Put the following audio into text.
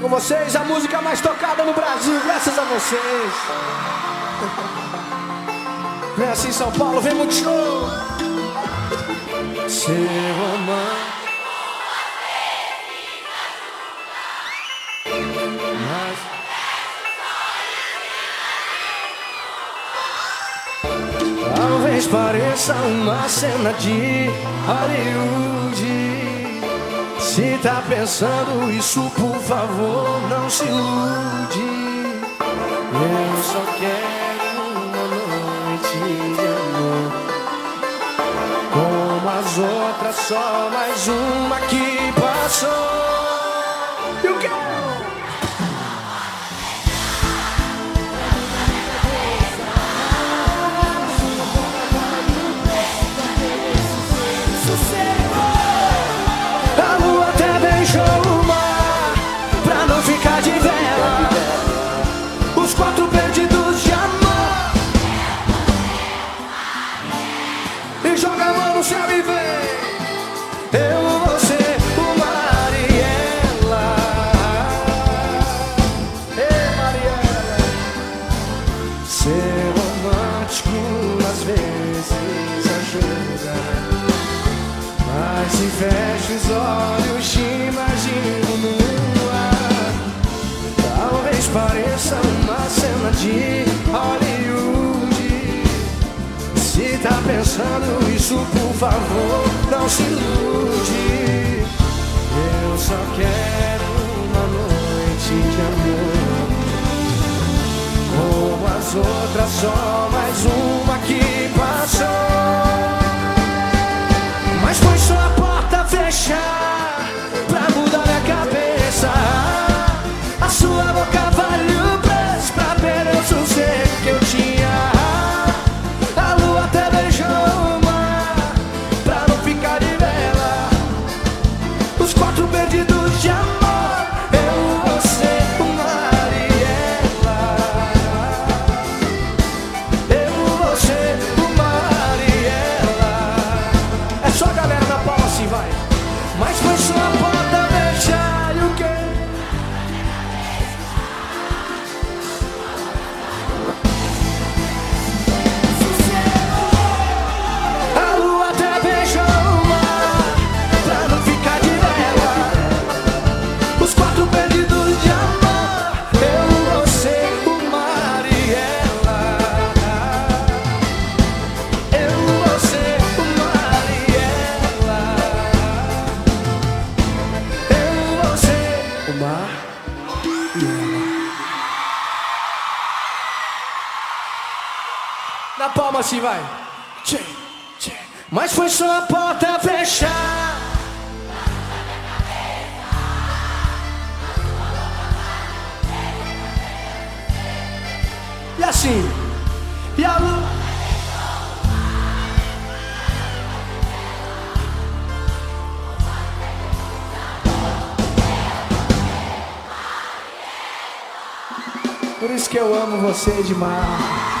Com vocês, a música mais tocada no Brasil, graças a vocês. Vem assim, São Paulo, vem muito show. Seu amante. Talvez pareça uma cena de Hollywood. Se tá pensando isso, por favor, não se ilude. Eu só quero uma noite de amor. Como as outras, só mais uma que joga a mão no céu e vem Eu, você, o Mariela Ei, Mariela Ser romântico às vezes ajuda mas se fecha os olhos, te imagino no ar. Talvez pareça uma cena de Hollywood. Se tá pensando isso, por favor, não se ilude. Eu só quero uma noite de amor. Como as outras, só mais uma que passou. Mas foi só a porta fechar pra mudar minha cabeça. A sua Na palma assim, vai. Tchê, tchê. Mas foi só a porta fechar. E assim? E a lua Por isso que eu amo você demais